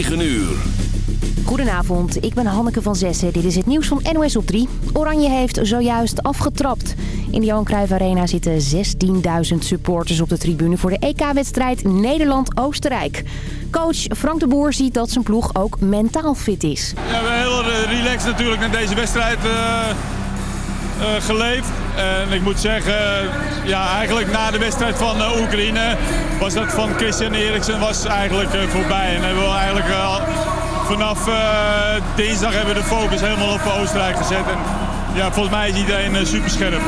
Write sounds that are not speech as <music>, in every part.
9 uur. Goedenavond, ik ben Hanneke van Zessen. Dit is het nieuws van NOS op 3. Oranje heeft zojuist afgetrapt. In de Johan Cruijff Arena zitten 16.000 supporters op de tribune... voor de EK-wedstrijd Nederland-Oostenrijk. Coach Frank de Boer ziet dat zijn ploeg ook mentaal fit is. Ja, we hebben heel eh, relaxed natuurlijk naar deze wedstrijd uh, uh, geleefd. En ik moet zeggen, ja, eigenlijk na de wedstrijd van Oekraïne... was dat van Christian Eriksen was eigenlijk voorbij. En hebben we eigenlijk vanaf dinsdag hebben we de focus helemaal op Oostenrijk gezet. En ja, volgens mij is iedereen super scherp.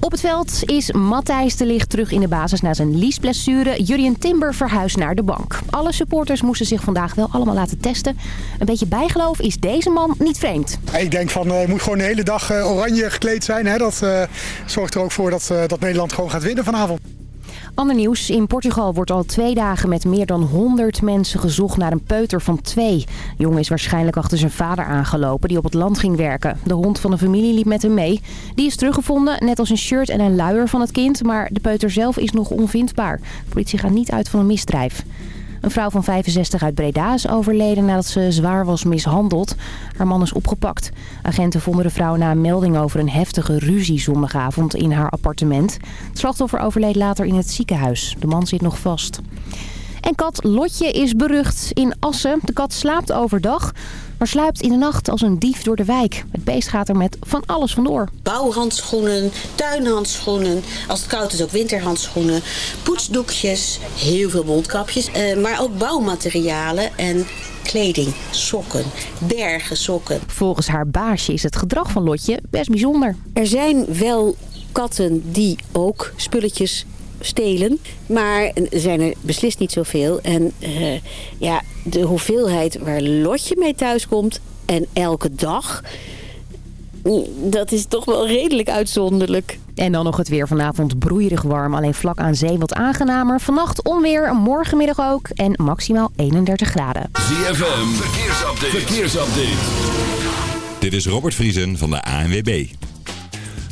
Op het veld is Matthijs de Ligt terug in de basis na zijn liesblessure. Jurien Timber verhuist naar de bank. Alle supporters moesten zich vandaag wel allemaal laten testen. Een beetje bijgeloof is deze man niet vreemd. Ik denk van, uh, moet gewoon de hele dag uh, oranje gekleed zijn. Hè? Dat uh, zorgt er ook voor dat, dat Nederland gewoon gaat winnen vanavond. Ander nieuws. In Portugal wordt al twee dagen met meer dan 100 mensen gezocht naar een peuter van twee. De jongen is waarschijnlijk achter zijn vader aangelopen die op het land ging werken. De hond van de familie liep met hem mee. Die is teruggevonden, net als een shirt en een luier van het kind. Maar de peuter zelf is nog onvindbaar. Politie gaat niet uit van een misdrijf. Een vrouw van 65 uit Breda is overleden nadat ze zwaar was mishandeld. Haar man is opgepakt. Agenten vonden de vrouw na een melding over een heftige ruzie zondagavond in haar appartement. Het slachtoffer overleed later in het ziekenhuis. De man zit nog vast. En kat Lotje is berucht in Assen. De kat slaapt overdag, maar sluipt in de nacht als een dief door de wijk. Het beest gaat er met van alles vandoor. Bouwhandschoenen, tuinhandschoenen, als het koud is ook winterhandschoenen, poetsdoekjes, heel veel mondkapjes, eh, maar ook bouwmaterialen en kleding, sokken, bergen sokken. Volgens haar baasje is het gedrag van Lotje best bijzonder. Er zijn wel katten die ook spulletjes stelen. Maar er zijn er beslist niet zoveel. En uh, ja, de hoeveelheid waar Lotje mee thuiskomt en elke dag... Dat is toch wel redelijk uitzonderlijk. En dan nog het weer vanavond broeierig warm. Alleen vlak aan zee wat aangenamer. Vannacht onweer, morgenmiddag ook. En maximaal 31 graden. ZFM, verkeersupdate. verkeersupdate. Dit is Robert Vriesen van de ANWB.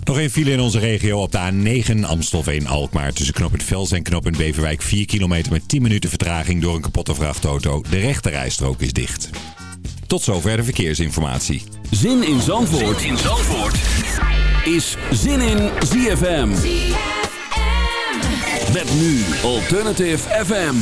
Nog een file in onze regio op de A9 Amstelveen-Alkmaar. Tussen knooppunt Vels en knooppunt Beverwijk 4 kilometer met 10 minuten vertraging door een kapotte vrachtauto. De rechterrijstrook is dicht. Tot zover de verkeersinformatie. Zin in Zandvoort, zin in Zandvoort. is Zin in ZFM. ZFM. Met nu Alternative FM.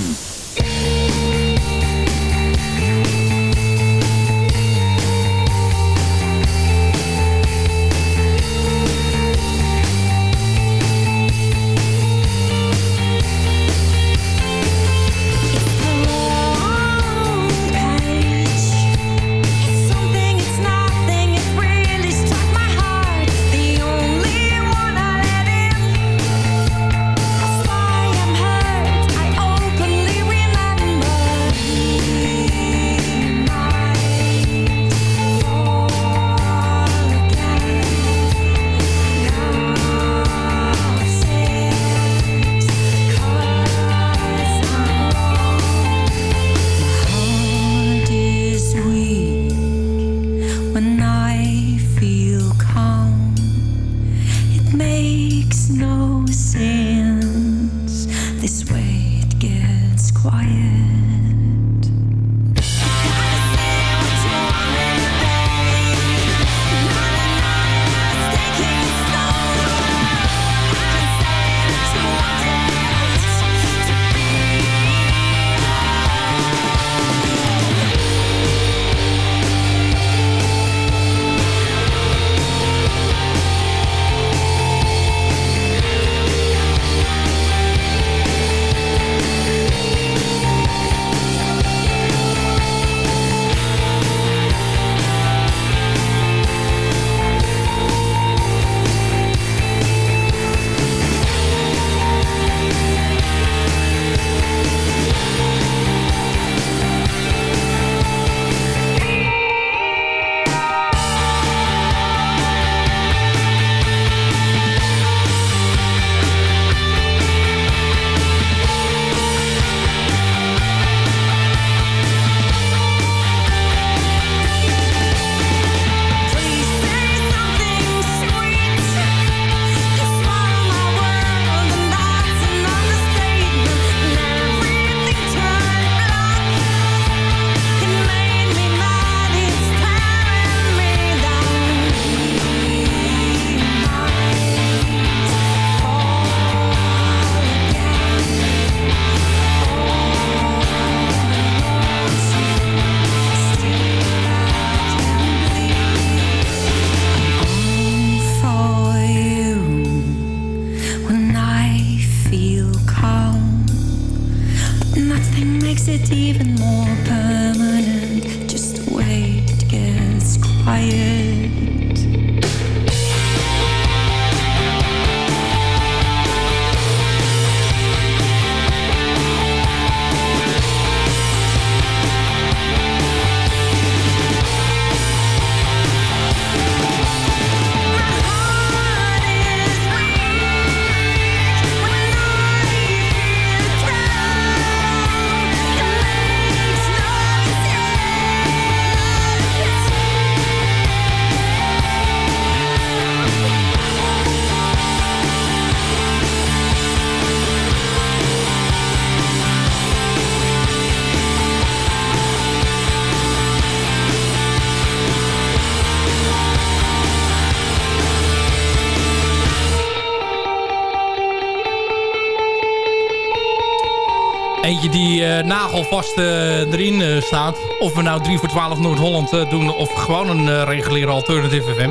Die nagelvast erin staat. Of we nou 3 voor 12 Noord-Holland doen of gewoon een reguliere alternative FM.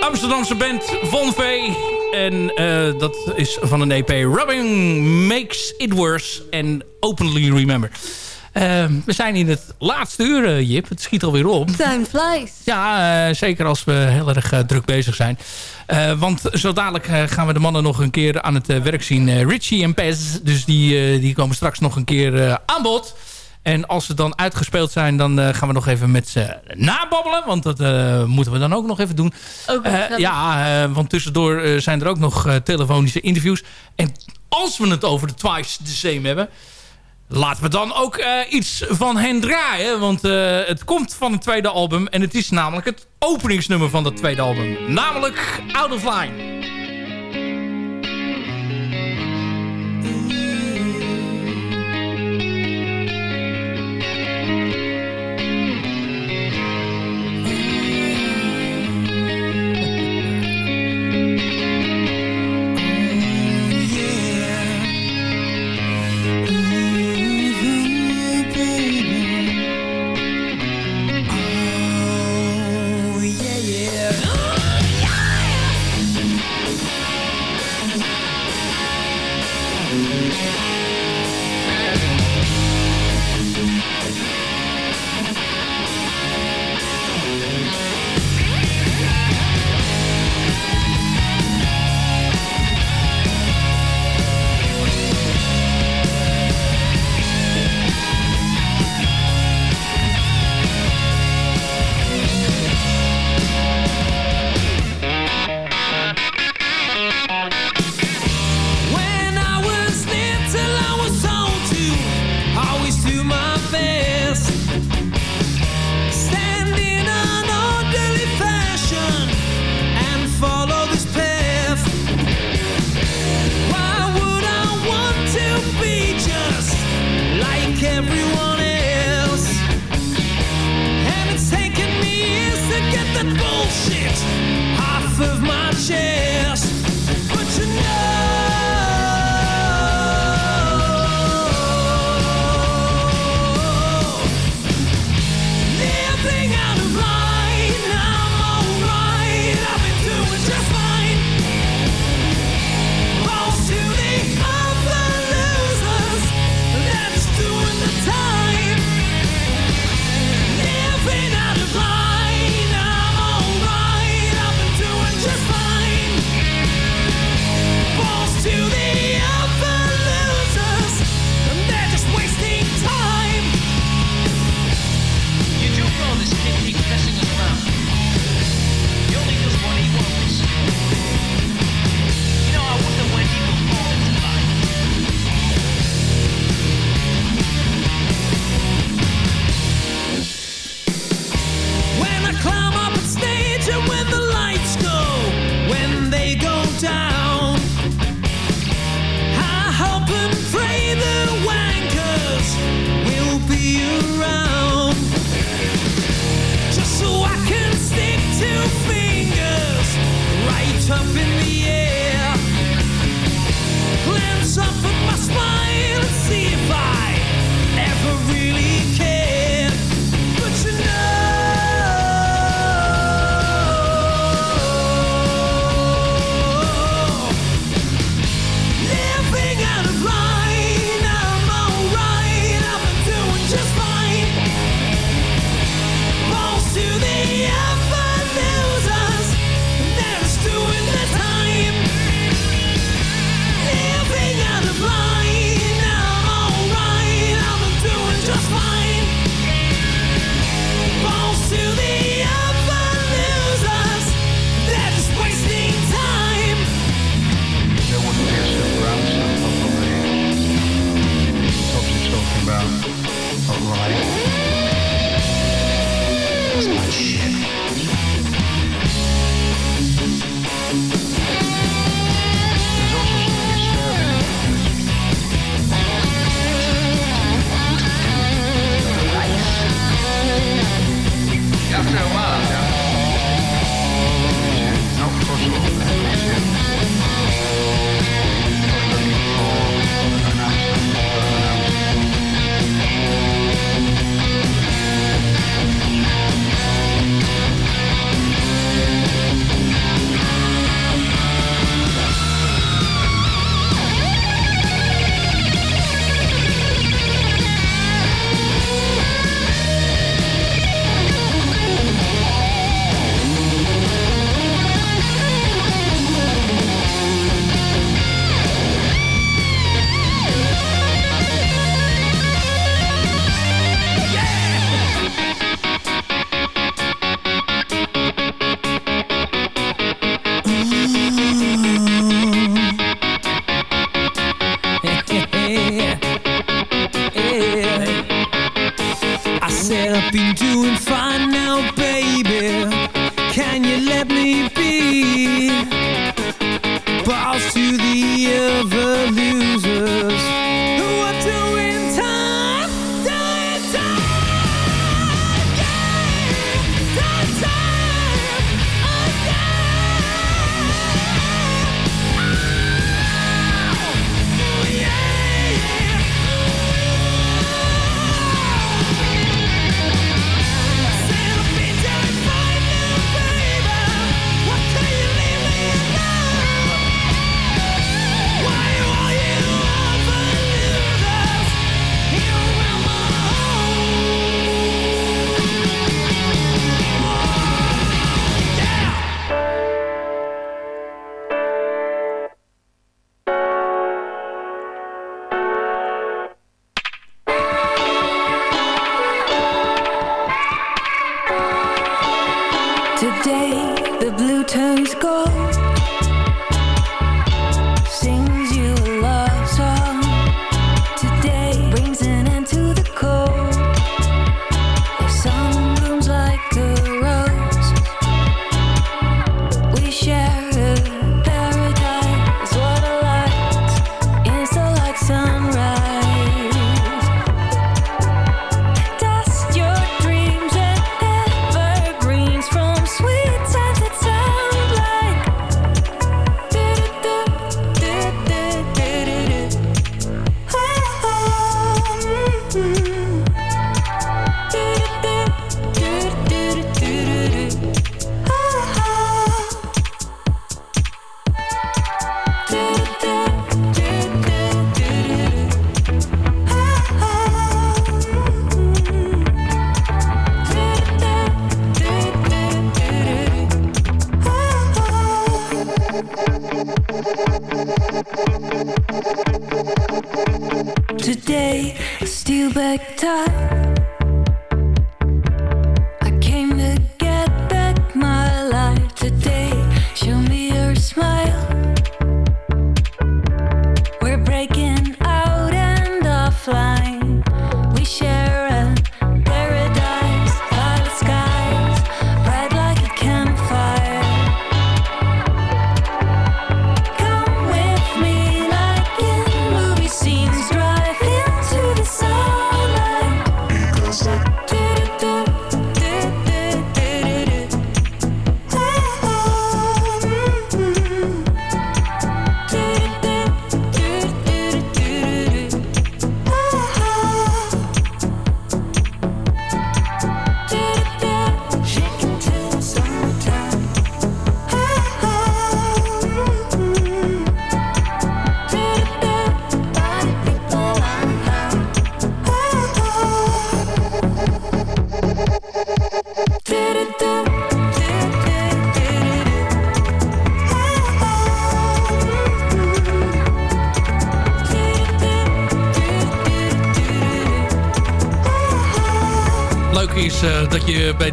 Amsterdamse band Von V. En dat is van een EP Rubbing Makes It Worse en Openly Remember. Ehm, we zijn in het laatste uur, uh, Jip. Het schiet alweer op. Time flies. Ja, uh, zeker als we heel erg uh, druk bezig zijn. want zo dadelijk gaan we de mannen nog een keer aan het werk zien. Richie en Pez, dus die, die komen straks nog een keer aan bod. En als ze dan uitgespeeld zijn, dan gaan we nog even met ze nababbelen. Want dat moeten we dan ook nog even doen. Ook ja, want tussendoor zijn er ook nog telefonische interviews. En als we het over de Twice the Same hebben... Laten we dan ook uh, iets van hen draaien. Want uh, het komt van het tweede album. En het is namelijk het openingsnummer van dat tweede album. Namelijk Out of Line. know I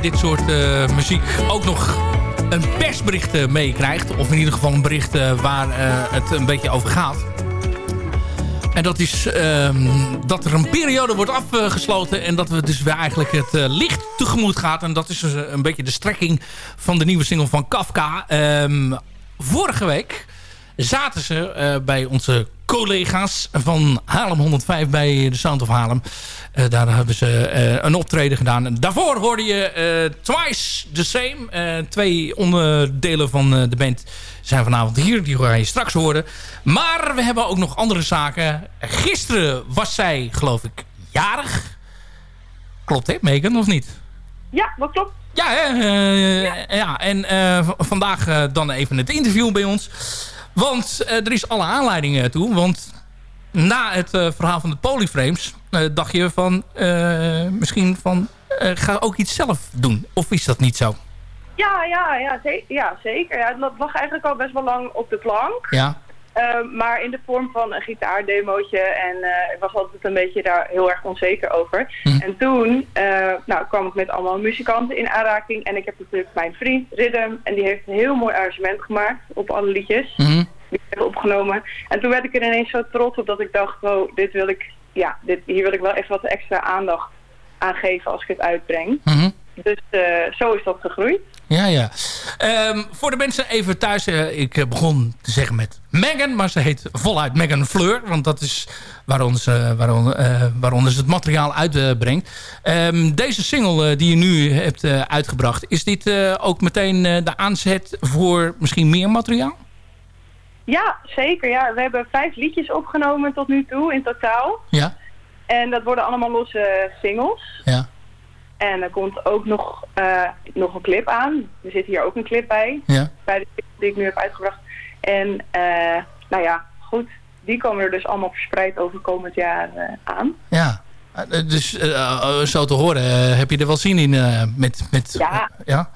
dit soort eh, muziek ook nog een persbericht eh, meekrijgt. Of in ieder geval een bericht eh, waar het een beetje over gaat. En dat is ehm, dat er een periode wordt afgesloten... en dat we dus weer eigenlijk het licht tegemoet gaat. En dat is dus een beetje de strekking van de nieuwe single van Kafka. Ehm, vorige week zaten ze bij onze collega's van Haarlem 105 bij de Sound of Haarlem. Eh, daar hebben ze eh, een optreden gedaan. Daarvoor hoorde je eh, Twice the Same. Twee onderdelen van de band zijn vanavond hier. Die ga je straks horen. Maar we hebben ook nog andere zaken. Gisteren was zij, geloof ik, jarig. Klopt hè, Megan, of niet? Ja, dat klopt. Ja, hè? Eh, ja. en vandaag dan even het interview bij ons. Want er is alle aanleiding eh, toe. Want na het eh, verhaal van de polyframes... eh, dacht je van... eh, misschien van... ga ook iets zelf doen. Of is dat niet zo? Ja, ja, ja, ze- ja zeker. Ja, dat lag eigenlijk al best wel lang op de plank. Ja. Ehm, maar in de vorm van een gitaardemootje. En ik was altijd een beetje daar heel erg onzeker over. Hm. En toen nou, kwam ik met allemaal muzikanten in aanraking. En ik heb natuurlijk mijn vriend Rhythm. En die heeft een heel mooi arrangement gemaakt op alle liedjes. Mhm. Die ik heb opgenomen. En toen werd ik er ineens zo trots op dat ik dacht, oh, dit wil ik, ja, dit, hier wil ik wel echt wat extra aandacht aangeven als ik het uitbreng. Mhm. Dus eh, zo is dat gegroeid. Ja, ja. Ehm, voor de mensen even thuis. eh, ik eh, begon te zeggen met Megan. Maar ze heet voluit Megan Fleur. Want dat is waaronder ze, waaronder, eh, waaronder ze het materiaal uitbrengt. Ehm, deze single die je nu hebt uitgebracht. Is dit ook meteen de aanzet voor misschien meer materiaal? Ja, zeker. Ja. We hebben vijf liedjes opgenomen tot nu toe in totaal. Ja. En dat worden allemaal losse singles. Ja. En er komt ook nog, eh, nog een clip aan. Er zit hier ook een clip bij. Ja. Bij de clip die ik nu heb uitgebracht. En eh, nou ja, goed. Die komen er dus allemaal verspreid over komend jaar eh, aan. Ja. Dus zo te horen heb je er wel zin in met... met Ja. ja.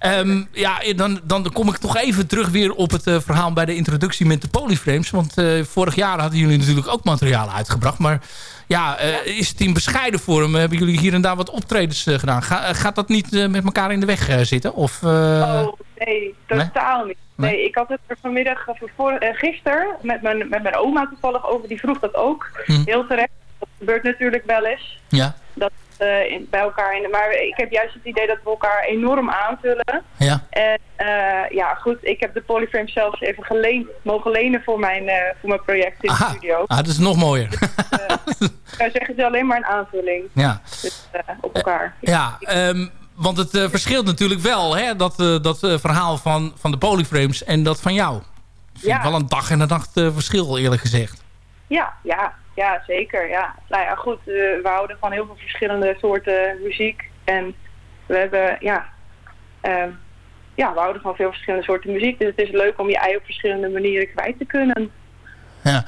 Ehm, ja, dan, dan kom ik toch even terug weer op het eh, verhaal bij de introductie met de polyframes. Want eh, vorig jaar hadden jullie natuurlijk ook materiaal uitgebracht. Maar ja, eh, is het in bescheiden vorm? Hebben jullie hier en daar wat optredens gedaan? Ga- gaat dat niet met elkaar in de weg zitten? Of, oh, nee, totaal niet. Nee? Nee, ik had het er vanmiddag, voor, gisteren, met mijn, met mijn oma toevallig over. Die vroeg dat ook. Hm. Heel terecht. Dat gebeurt natuurlijk wel eens. Ja, Dat eh, in, bij elkaar in de, maar ik heb juist het idee dat we elkaar enorm aanvullen. ja. En eh, ja, goed, ik heb de Polyframe zelfs even geleend, mogen lenen voor mijn, eh, voor mijn project in de studio. ah, dat is nog mooier. Wij <laughs> zeggen het is alleen maar een aanvulling ja. dus, op elkaar. Ja, ehm, want het verschilt natuurlijk wel, hè, dat, dat verhaal van, van de polyframes en dat van jou. Ik vind Ja. wel een dag en een nacht verschil, eerlijk gezegd. Ja, ja, ja, zeker. Ja. Nou ja, goed, eh, we houden van heel veel verschillende soorten muziek. En we hebben, ja, ehm, ja, we houden van veel verschillende soorten muziek. Dus het is leuk om je ei op verschillende manieren kwijt te kunnen. Ja.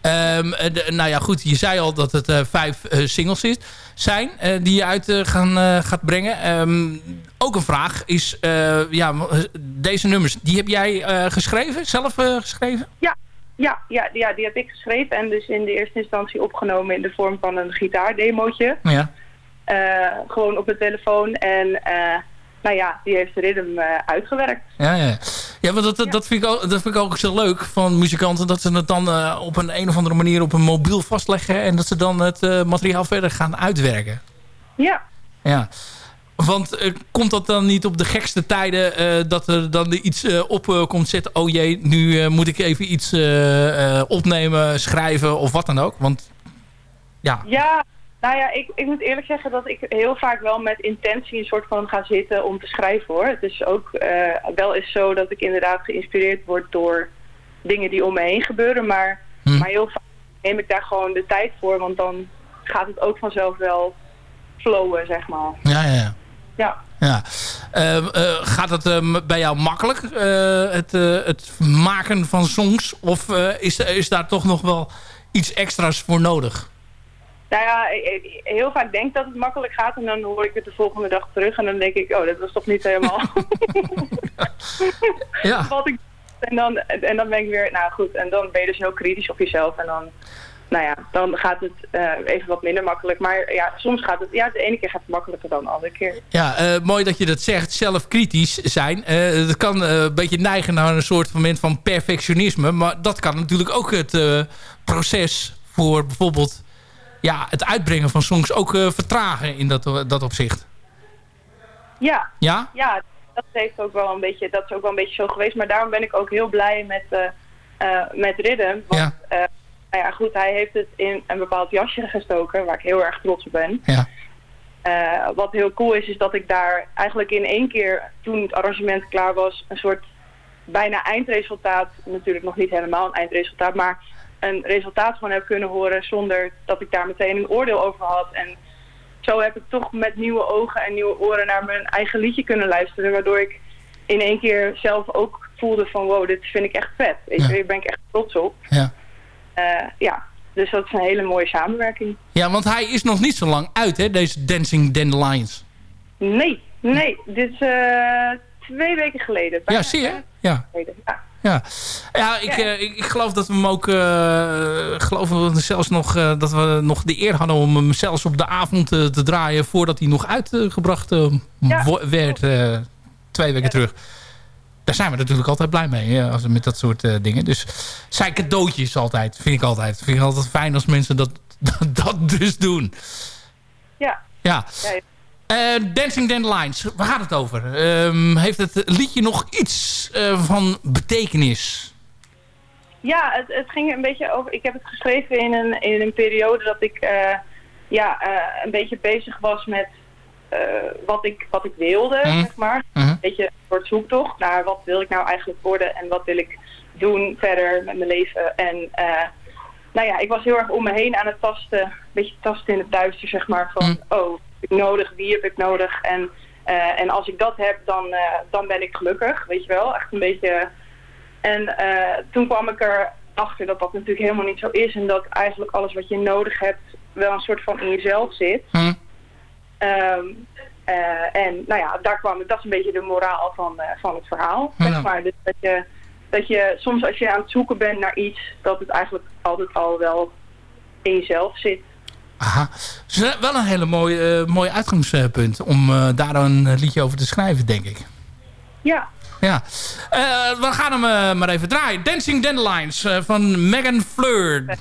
Ehm, eh, de- nou ja, goed, je zei al dat het eh, vijf singles is, zijn die je uit gaan, gaat brengen. Ehm, ook een vraag is, ja, deze nummers, die heb jij geschreven, zelf geschreven? Ja, ja, ja, ja, die heb ik geschreven en dus in de eerste instantie opgenomen in de vorm van een gitaardemootje. Ja. Eh, gewoon op de telefoon en eh, nou ja, die heeft de rhythm eh, uitgewerkt. Ja, ja. ja want dat, dat, dat, vind ik ook, dat vind ik ook zo leuk van muzikanten. Dat ze het dan op een, een of andere manier op een mobiel vastleggen. En dat ze dan het materiaal verder gaan uitwerken. Ja, Ja. Want eh, komt dat dan niet op de gekste tijden eh, dat er dan iets eh, op komt zetten? Oh jee, nu moet ik even iets opnemen, schrijven of wat dan ook. Want ja, Ja, nou ja, ik, ik moet eerlijk zeggen dat ik heel vaak wel met intentie een soort van ga zitten om te schrijven hoor. Het is ook wel eens zo dat ik inderdaad geïnspireerd word door dingen die om me heen gebeuren. Maar, Hm. maar heel vaak neem ik daar gewoon de tijd voor, want dan gaat het ook vanzelf wel flowen, zeg maar. ja, ja. ja. Ja. Ja. Eh, eh, gaat het eh, m- bij jou makkelijk, eh, het, eh, het maken van songs? Of is, is daar toch nog wel iets extra's voor nodig? Nou ja, heel vaak denk ik dat het makkelijk gaat en dan hoor ik het de volgende dag terug en dan denk ik, oh, dat was toch niet helemaal <laughs> Ja. <laughs> wat ik en dan, en dan ben ik weer, nou goed, en dan ben je dus heel kritisch op jezelf en dan, nou ja, dan gaat het eh, even wat minder makkelijk. Maar ja, soms gaat het, ja, de ene keer gaat het makkelijker dan de andere keer. Ja, eh, mooi dat je dat zegt. Zelf kritisch zijn. Eh dat kan een beetje neigen naar een soort moment van perfectionisme. Maar dat kan natuurlijk ook het proces voor bijvoorbeeld ja, het uitbrengen van songs ook vertragen in dat, dat opzicht. Ja, Ja? ja, dat heeft ook wel een beetje, dat is ook wel een beetje zo geweest. Maar daarom ben ik ook heel blij met, met Rhythm. Want Ja. Nou ja, goed, hij heeft het in een bepaald jasje gestoken, waar ik heel erg trots op ben. Ja. Eh, wat heel cool is, is dat ik daar eigenlijk in één keer, toen het arrangement klaar was, een soort bijna eindresultaat, natuurlijk nog niet helemaal een eindresultaat, maar een resultaat gewoon heb kunnen horen zonder dat ik daar meteen een oordeel over had. En zo heb ik toch met nieuwe ogen en nieuwe oren naar mijn eigen liedje kunnen luisteren, waardoor ik in één keer zelf ook voelde van wow, dit vind ik echt vet. Weet Ja. hier ben ik echt trots op. Ja. Eh, ja, dus dat is een hele mooie samenwerking. ja, want hij is nog niet zo lang uit, hè, deze Dancing Dandelions. Nee, nee, dit is eh, twee weken geleden. Ja, zie je? Ja. Ja. Ja, ja, ik, eh, ik, ik geloof dat we hem ook... eh geloven we zelfs nog dat we nog de eer hadden om hem zelfs op de avond te draaien... voordat hij nog uitgebracht Ja. werd twee weken terug. Daar zijn we natuurlijk altijd blij mee hè, als we met dat soort eh, dingen. Dus zijn cadeautjes altijd, vind ik altijd. Vind ik altijd fijn als mensen dat, dat, <laughs> dat dus doen. ja, Ja. Uh, Dancing Dandelions, waar gaat het over? Ehm, heeft het liedje nog iets van betekenis? Ja, het, het, ging een beetje over... Ik heb het geschreven in een, in een periode dat ik ja, een beetje bezig was met wat, ik, wat ik wilde, mhm. zeg maar. Mhm. Een beetje een soort zoektocht naar wat wil ik nou eigenlijk worden en wat wil ik doen verder met mijn leven. En uh, nou ja, ik was heel erg om me heen aan het tasten, een beetje tasten in het duister, zeg maar, van mm. oh, heb ik nodig, wie heb ik nodig? En, uh, en als ik dat heb, dan, uh, dan ben ik gelukkig, weet je wel, echt een beetje... En toen kwam ik erachter dat dat natuurlijk helemaal niet zo is en dat eigenlijk alles wat je nodig hebt wel een soort van in jezelf zit. Mm. Um, en nou ja, daar kwam, dat is een beetje de moraal van, van het verhaal, zeg maar. Dus dat je dat je soms als je aan het zoeken bent naar iets, dat het eigenlijk altijd al wel in jezelf zit. Aha. Dus wel een hele mooie, uh, mooi uitgangspunt om daar een liedje over te schrijven, denk ik. Ja. Ja. We gaan hem maar even draaien. Dancing Dandelions van Megan Fleur.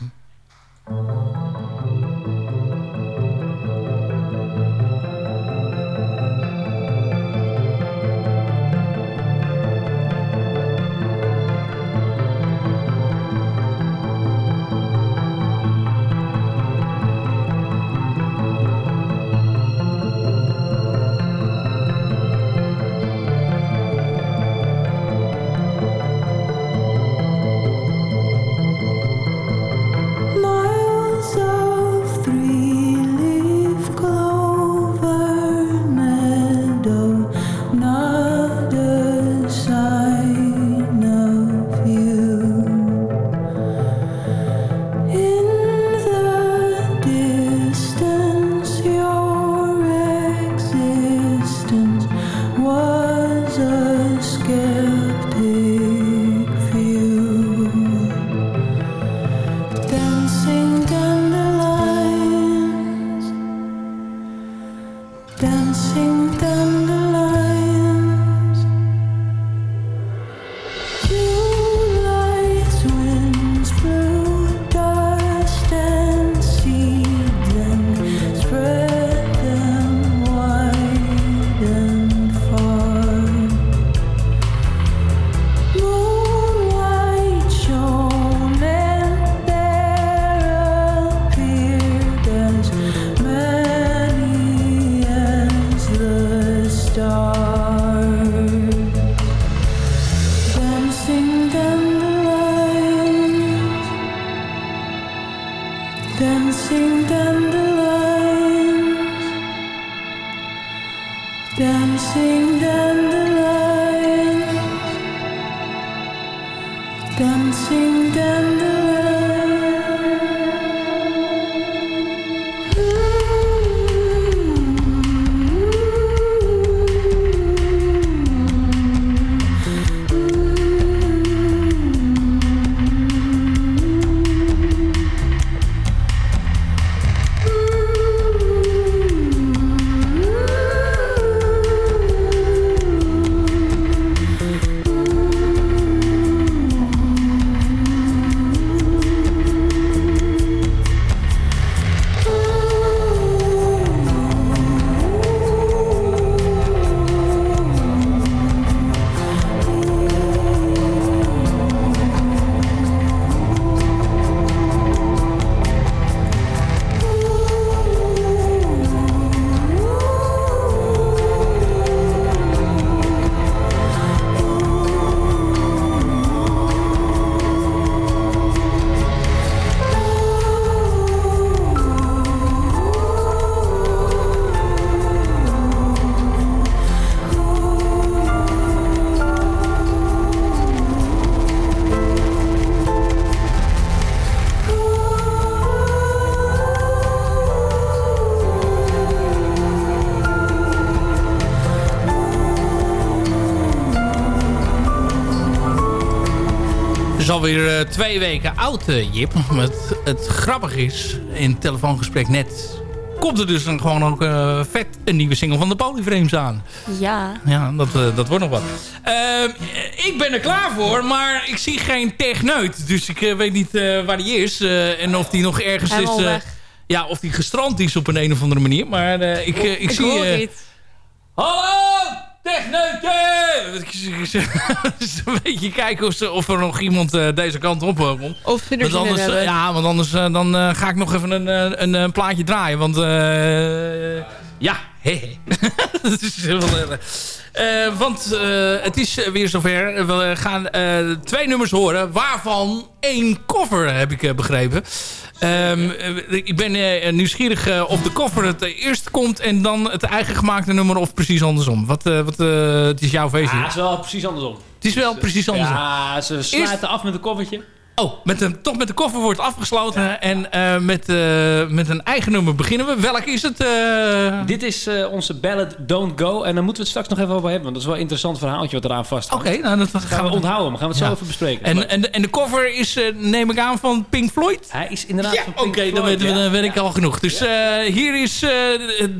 Alweer uh, twee weken oud, uh, Jip. Het, het grappige is, in het telefoongesprek net... komt er dus gewoon ook uh, vet een nieuwe single van de Polyframes aan. Ja. Ja, dat, dat wordt nog wat. Ehm, ik ben er klaar voor, maar ik zie geen techneut. Dus ik weet niet waar die is. en of die nog ergens Helemaal is... Weg. Ja, of die gestrand is op een, een of andere manier. Maar ik, ik, Ik zie... eh. Hallo, techneuten! Het is <laughs> een beetje kijken of, ze, of er nog iemand eh, deze kant op eh, komt. Of ze er anders, eh, ja, want anders dan, eh, ga ik nog even een, een, een plaatje draaien. Want eh, ja, hehe. <laughs> dat is wel erg. Eh, want eh, het is weer zover. We gaan eh, twee nummers horen. Waarvan één cover, heb ik begrepen. Ehm, eh, ik ben eh, nieuwsgierig eh, of de cover het eerst komt... en dan het eigen gemaakte nummer of precies andersom. Wat, wat, het is jouw feestje. Ja, het is wel precies andersom. het is wel precies andersom. Ja, ze sluiten af met een koffertje. Oh, met een, toch met de koffer wordt afgesloten. En eh, met, eh, met een eigen nummer beginnen we. Welk is het? eh? Dit is eh, onze ballad Don't Go. En daar moeten we het straks nog even over hebben. Want dat is wel een interessant verhaaltje wat eraan vast Oké, nou, dat dat gaan we onthouden. Maar gaan we het Ja. zo even bespreken. En, en, de- en de cover is, eh, neem ik aan, van Pink Floyd? Hij is inderdaad Ja, van oké, Pink dan, Floyd, weet, ja. dan weet ik al genoeg. Dus eh, hier is, eh,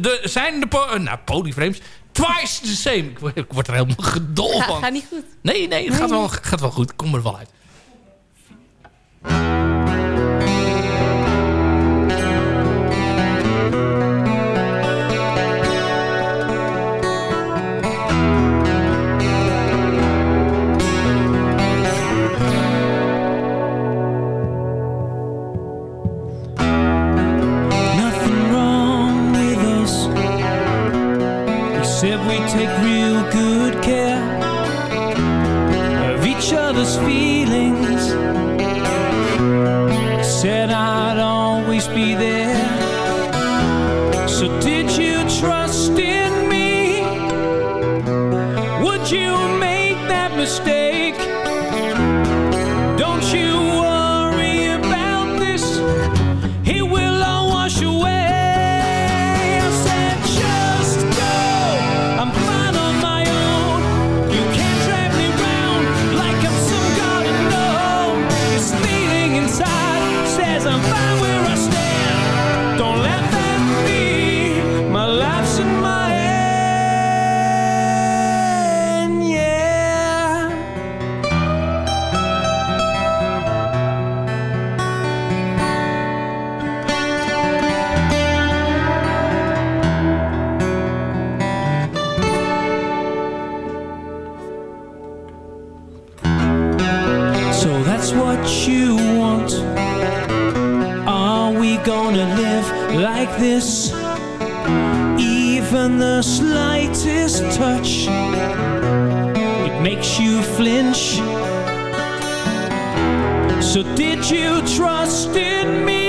de, zijn de po- nou, polyframes twice the same. Ik word, er helemaal gedol Ga, van. gaat niet goed. Nee, nee, het gaat wel, gaat wel goed. Kom er wel uit. Stay. This? Even the slightest touch, it makes you flinch. So did you trust in me?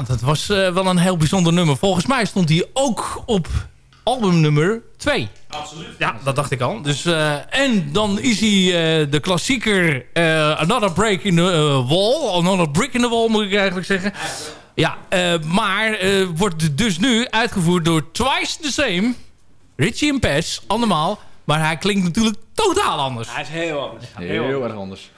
Inderdaad, het was eh, wel een heel bijzonder nummer. Volgens mij stond hij ook op album nummer 2. Absoluut. Ja, dat dacht ik al. Dus, eh, en dan is hij eh, de klassieker eh, Another Break in the Wall. Another Brick in the Wall moet ik eigenlijk zeggen. Ja, eh, maar eh, wordt dus nu uitgevoerd door Twice the Same. Richie en Pes, allemaal. Maar hij klinkt natuurlijk totaal anders. Hij is heel anders. Heel, erg anders.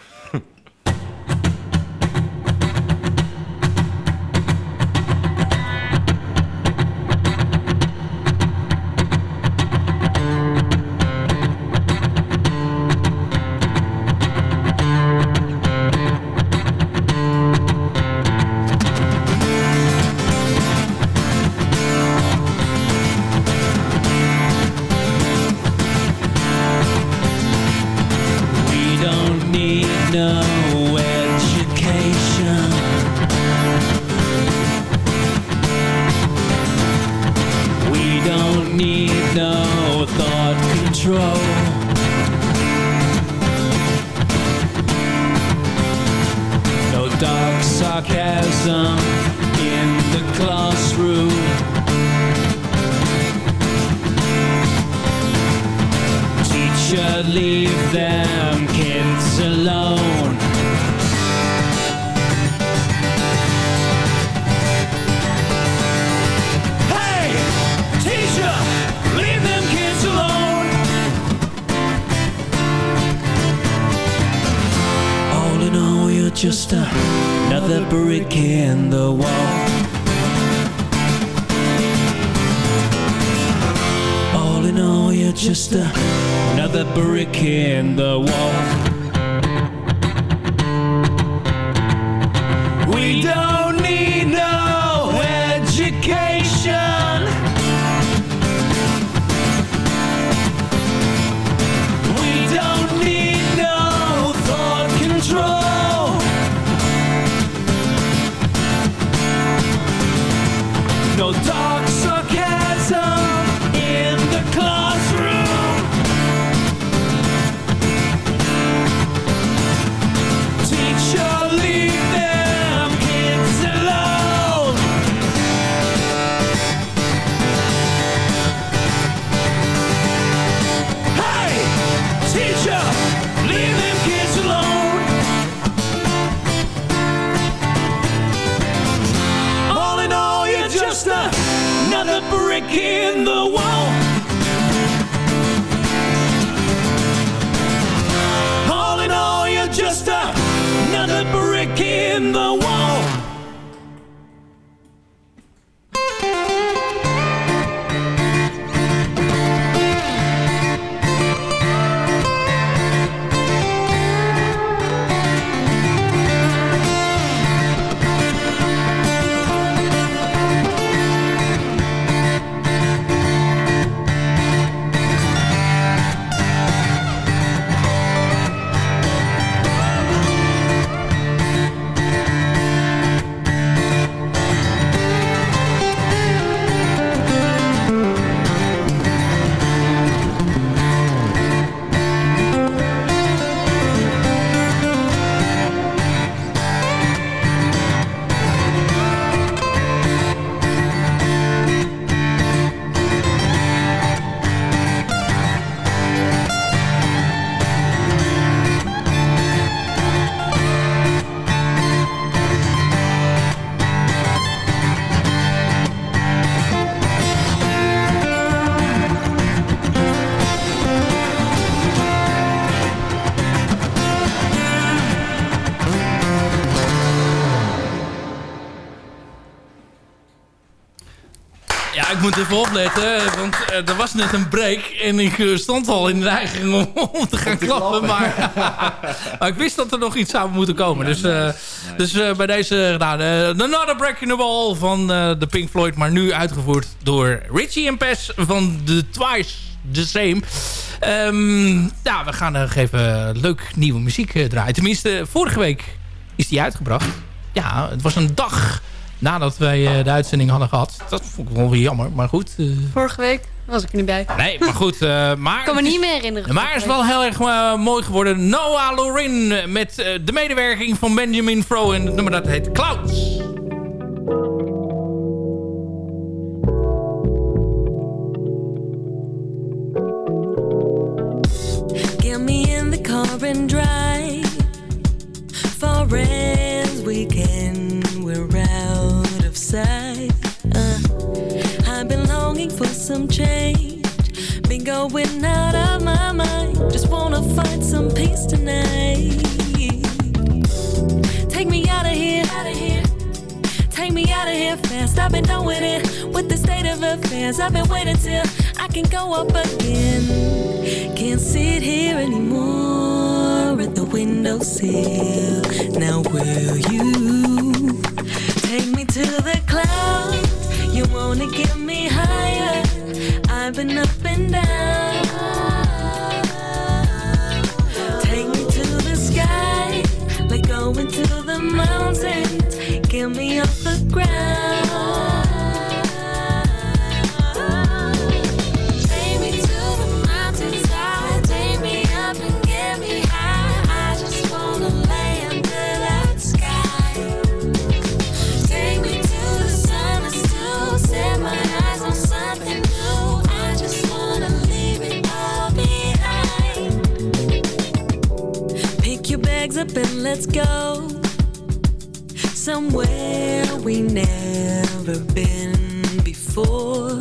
Was net een break en ik eh, stond al in de neiging om, om te gaan klappen. Maar, <laughs> maar ik wist dat er nog iets zou moeten komen. dus eh, dus eh, bij deze, nou, de, Another Break in the Wall van eh, de Pink Floyd, maar nu uitgevoerd door Richie en Pes van de Twice The Same. Ehm, ja, we gaan nog even leuk nieuwe muziek draaien. Tenminste, vorige week is die uitgebracht. Ja, het was een dag nadat wij de uitzending hadden gehad. Dat vond ik wel weer jammer, maar goed. eh. Vorige week was ik er niet bij. nee, maar goed. eh, maar Ik kan me het is- niet meer herinneren. maar het is wel heel erg eh, mooi geworden. Noah Lorin met eh, de medewerking van Benjamin Fro. En het nummer dat heet Clouds. Get me in the car and drive far some change. Been going out of my mind. Just wanna find some peace tonight. Take me out of here. Outta here. Take me out of here fast. I've been done with it. With the state of affairs, I've been waiting till I can go up again. Can't sit here anymore at the windowsill. Now will you take me to the clouds? You wanna get me higher? I've up and down. Take me to the sky, like going to the mountains. Get me off the ground. Up and let's go somewhere we never been before.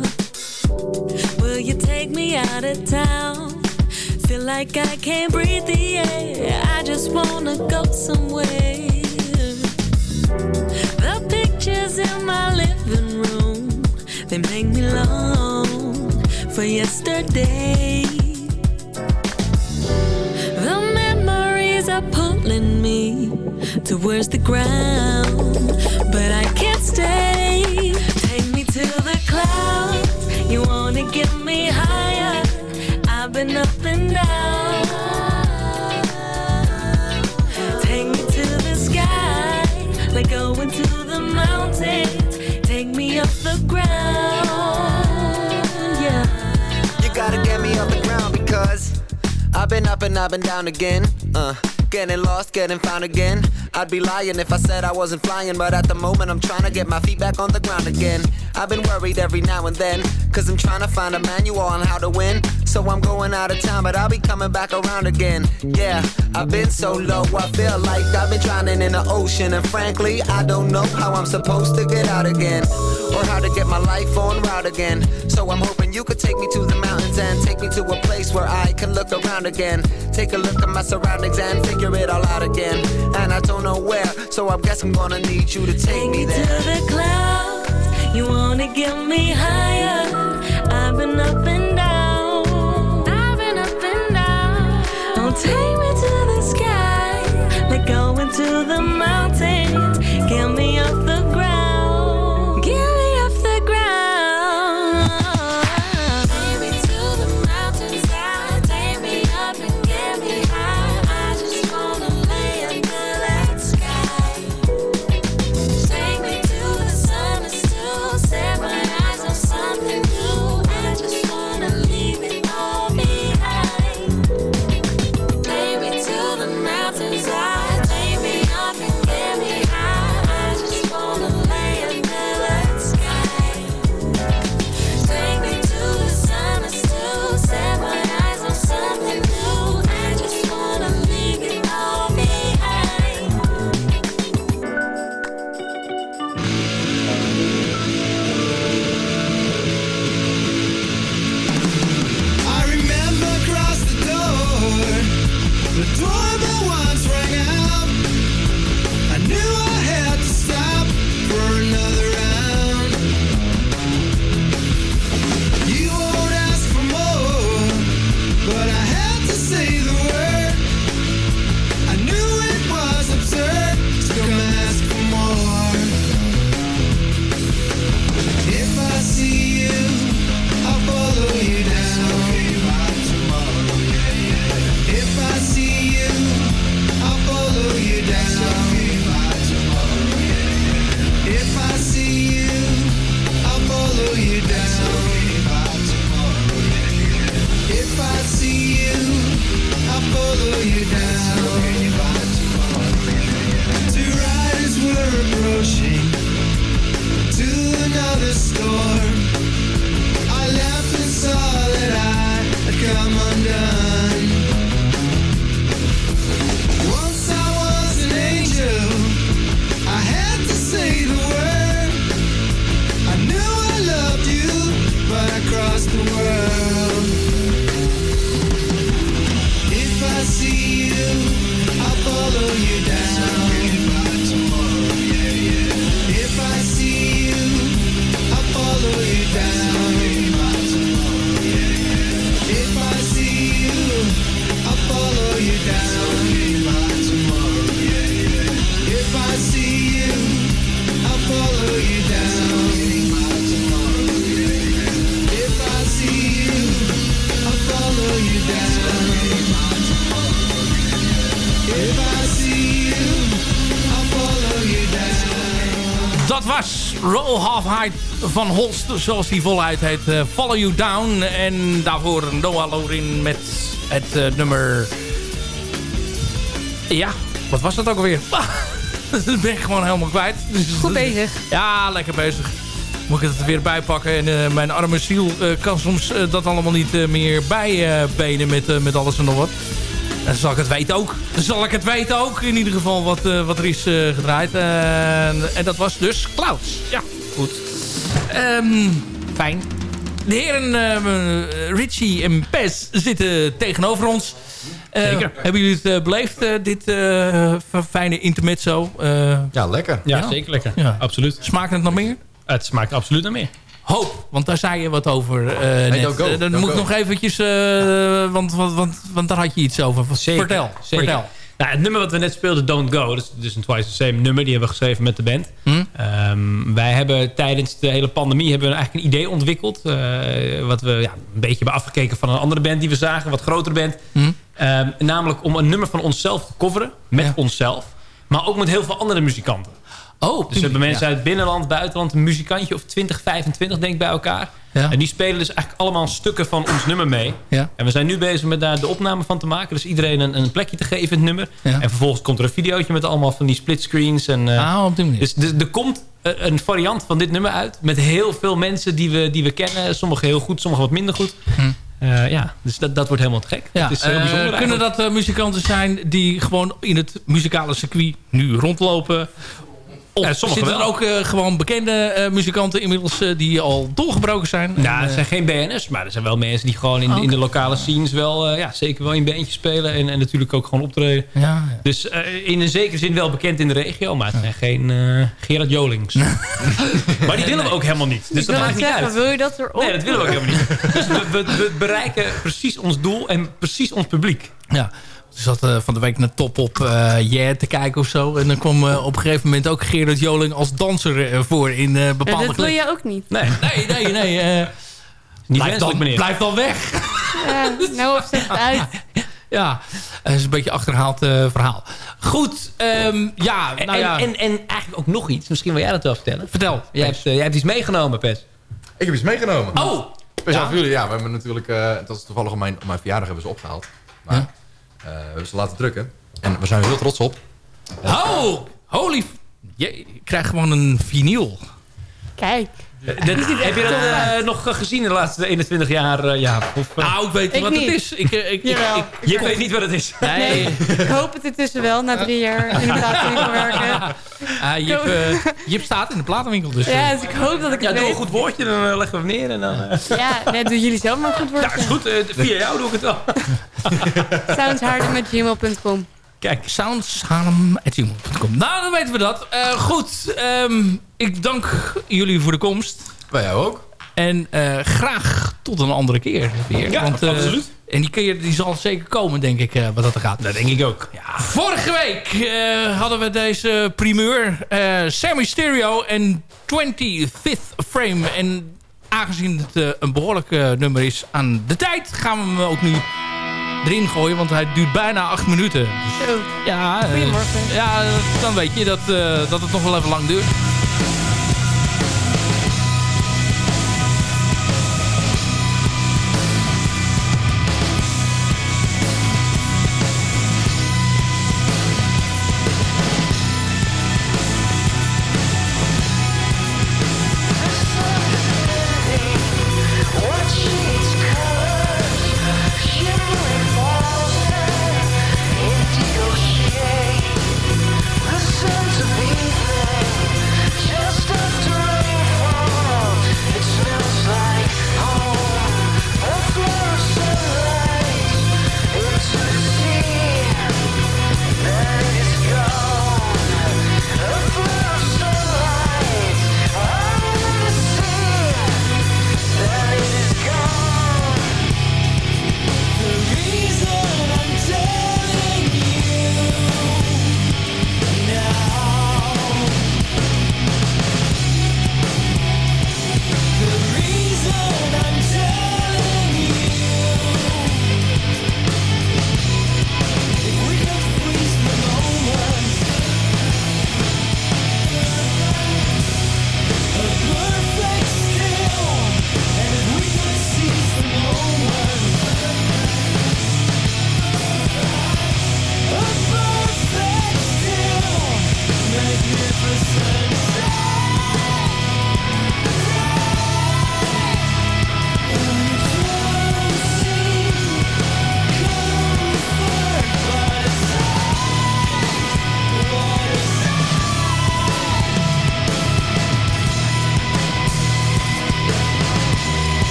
Will you take me out of town? Feel like I can't breathe the air. I just wanna go somewhere. The pictures in my living room, they make me long for yesterday. Pulling me towards the ground, but I can't stay. Take me to the clouds. You wanna get me higher? I've been up and down. Take me to the sky, like going to the mountains. Take me off the ground, yeah. You gotta get me off the ground because I've been up and I've been down again. Uh, getting lost, getting found again. I'd be lying if I said I wasn't flying, but at the moment I'm trying to get my feet back on the ground again. I've been worried every now and then, cause I'm trying to find a manual on how to win. So I'm going out of town, but I'll be coming back around again. Yeah, I've been so low, I feel like I've been drowning in the ocean. And frankly, I don't know how I'm supposed to get out again, or how to get my life on route again. So I'm hoping you could take me to the mountains and take me to a place where I can look around again. Take a look at my surroundings and figure it all out again. And I don't know where, so I guess I'm gonna need you to take me to there. the clouds. You wanna get me higher? Take me to the sky, like going to the mountains. Get me van Holst, zoals die voluit heet. eh, Follow You Down. En daarvoor Noah Lorin met het eh, nummer... Ja, wat was dat ook alweer? <laughs> dat ben ik gewoon helemaal kwijt. Dus- Goed bezig. Ja, lekker bezig. Moet ik het er weer bijpakken. En eh, mijn arme ziel kan soms dat allemaal niet meer bijbenen met, met alles en nog wat. Dan zal ik het weten ook. Dan zal ik het weten ook. In ieder geval wat, wat er is gedraaid. En dat was dus Clouds. Ja, goed. Ehm, fijn. De heren eh, Richie en Pes zitten tegenover ons. Eh, Zeker. Hebben jullie het eh, beleefd, eh, dit eh, fijne intermezzo? Eh, Ja, lekker. Ja, Ja. zeker lekker. Ja. Absoluut. smaakt het nog meer? Het smaakt absoluut naar meer. Hoop, want daar zei je wat over eh net. go, dan don't moet ik nog eventjes... eh, want, want, want, want daar had je iets over. Zeker, Vertel, zeker. vertel. Nou, het nummer wat we net speelden, Don't Go, dat is dus een Twice the Same nummer. Die hebben we geschreven met de band. Hm? Ehm, wij hebben tijdens de hele pandemie hebben we eigenlijk een idee ontwikkeld. eh, wat we ja, een beetje hebben afgekeken van een andere band die we zagen. Een wat grotere band. Hm? Ehm, namelijk om een nummer van onszelf te coveren. Met Ja. onszelf. Maar ook met heel veel andere muzikanten. Oh, Dus we hebben mensen ja. uit het binnenland, buitenland, een muzikantje of 20, 25 denk ik bij elkaar. Ja. En die spelen dus eigenlijk allemaal stukken van ons nummer mee. Ja. En we zijn nu bezig met daar de opname van te maken. Dus iedereen een, een plekje te geven in het nummer. En vervolgens komt er een videootje met allemaal van die splitscreens. En, eh, Ah, op die manier. dus er komt eh, een variant van dit nummer uit. Met heel veel mensen die we, die we kennen. Sommigen heel goed, sommigen wat minder goed. Eh, ja, dus dat, dat wordt helemaal te gek. Ja, het is heel bijzonder kunnen dat muzikanten zijn die gewoon in het muzikale circuit nu rondlopen? Of Ja, zitten er wel. ook eh, gewoon bekende eh, muzikanten inmiddels eh, die al doorgebroken zijn? Nou, En, het zijn geen BN'ers, maar er zijn wel mensen die gewoon in, de- in de lokale scenes wel, ja, zeker wel in bandjes spelen. En, en natuurlijk ook gewoon optreden. ja, ja. Dus in een zekere zin wel bekend in de regio, maar het zijn geen Gerard Jolings. <laughs> maar die willen we ook helemaal niet. Dus dat maakt niet zeggen, uit. wil je dat erop? Nee, dat willen we ook helemaal niet. Dus we, we, we bereiken precies ons doel en precies ons publiek. Ja. Dus zat eh, van de week naar Top op eh Yeah te kijken of zo. En dan kwam eh, op een gegeven moment ook Gerard Joling als danser voor in eh, Ja, bepaalde dat wil je ook niet. Nee, Nee, nee, nee. eh niet blijf, wenselijk, dan, meneer. blijf dan weg. Ja, nou of zegt het uit. <laughs> Ja, dat is een beetje een achterhaald eh, verhaal. Goed, ehm, ja, En, nou ja. en, en, eigenlijk ook nog iets. Misschien wil jij dat wel vertellen. vertel. Jij hebt, jij hebt iets meegenomen, Pet. Ik heb iets meegenomen. Oh, Speciaal ja. voor jullie, ja. We hebben natuurlijk, eh dat is toevallig op mijn, op mijn verjaardag hebben ze opgehaald. Maar. Eh, we hebben ze laten drukken. En we zijn er heel trots op. Oh, holy... Je, ik krijg gewoon een vinyl. Kijk. Dat- heb je dat eh, nog gezien de laatste 21 jaar? eh, ja, of, eh, Nou, ik weet Ik wat niet. het is. Ik, eh, ik, ik, Jawel. ik, je weet niet wat het is. nee. Ik hoop het intussen wel, na drie jaar in de <laughs> platenwinkel werken. Ah, eh, je hebt staat in de platenwinkel. Dus, eh, Ja, dus ik hoop dat ik Ja, doe een goed woordje, dan eh, leggen we hem neer. En dan, eh, Ja, nee, doen jullie zelf maar een goed ja, woordje. is goed. eh, via jou doe ik het wel. Soundsharder.gmail.com Kijk, soundshanem.gmail.com. Nou, dan weten we dat. Eh, goed, ehm, ik dank jullie voor de komst. Bij jou ook. En eh, graag tot een andere keer weer. Ja, Want, eh, absoluut. En die keer die zal zeker komen, denk ik, wat dat er gaat. Dat denk ik ook. Ja, vorige week hadden we deze primeur. Sammy Stereo en 25th Frame. En aangezien het een behoorlijk eh, nummer is aan de tijd... gaan we hem ook nu erin gooien. Want hij duurt bijna acht minuten. Dus, ja, eh, Goedemorgen. ja, dan weet je dat, eh, dat het nog wel even lang duurt.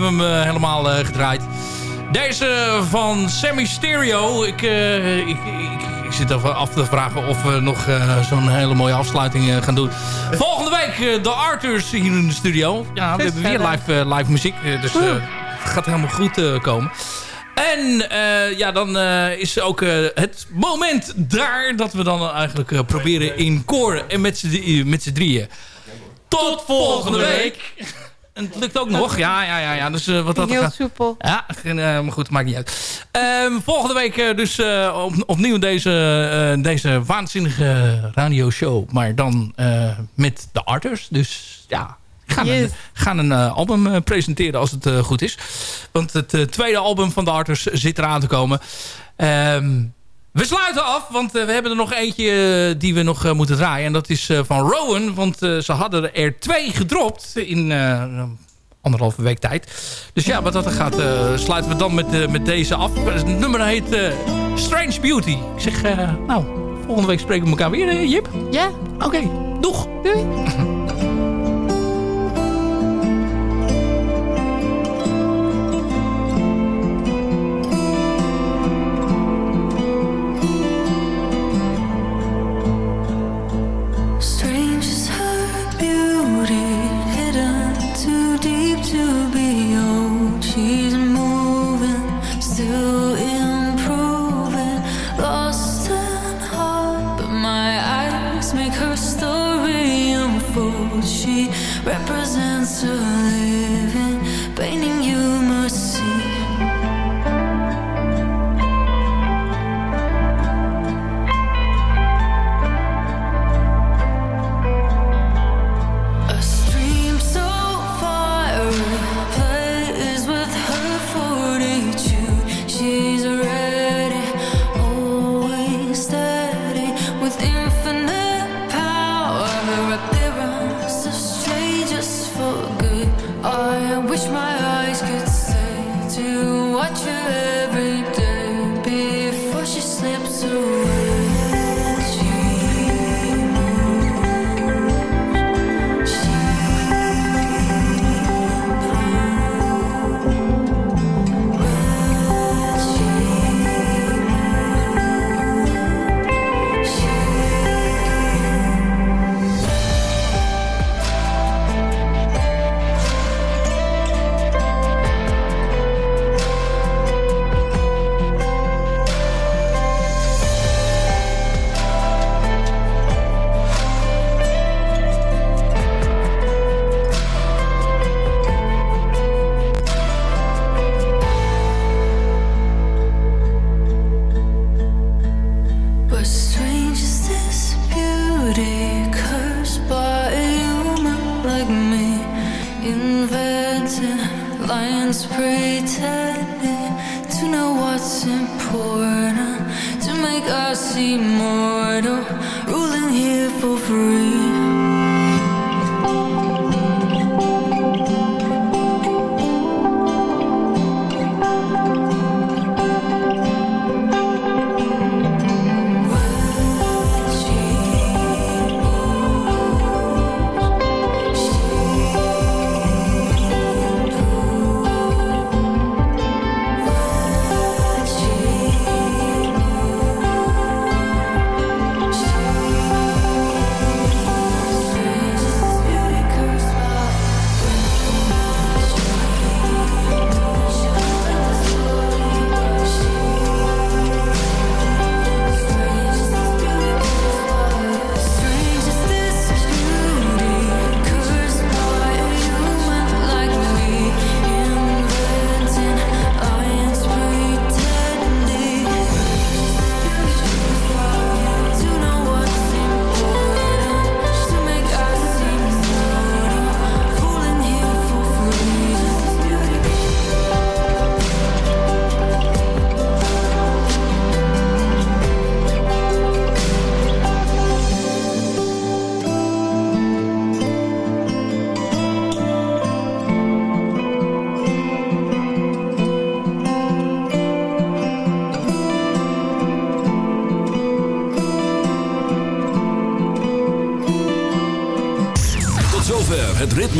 Hebben hem eh, helemaal eh, gedraaid. Deze van Sammy Stereo. Ik, eh, ik, ik, ik zit even af te vragen of we nog zo'n hele mooie afsluiting gaan doen. Volgende week de Arthurs hier in de studio. Ja, we hebben weer live, live muziek. dus het gaat helemaal goed komen. En ja, dan eh, is ook het moment daar dat we dan eigenlijk proberen in koor en met z'n drieën. Tot volgende week. En het lukt ook nog. Ja, ja, ja. ja. Dus, eh, wat dat Heel gaat. soepel. Ja, eh, maar goed, maakt niet uit. Ehm, volgende week eh, dus op, opnieuw deze, deze waanzinnige radioshow. Maar dan met de arters. Dus ja, gaan een, gaan een album presenteren als het goed is. Want het tweede album van de arters zit eraan te komen. Ehm, we sluiten af, want eh, we hebben er nog eentje eh, die we nog eh, moeten draaien. En dat is van Rowan, want ze hadden er twee gedropt in anderhalve week tijd. Dus ja, wat dat er gaat, sluiten we dan met, met deze af. Het nummer heet Strange Beauty. Ik zeg, nou, volgende week spreken we elkaar weer, Jip? Ja. Oké, doeg. Doei. <laughs> what's important, to make us immortal, ruling here for free.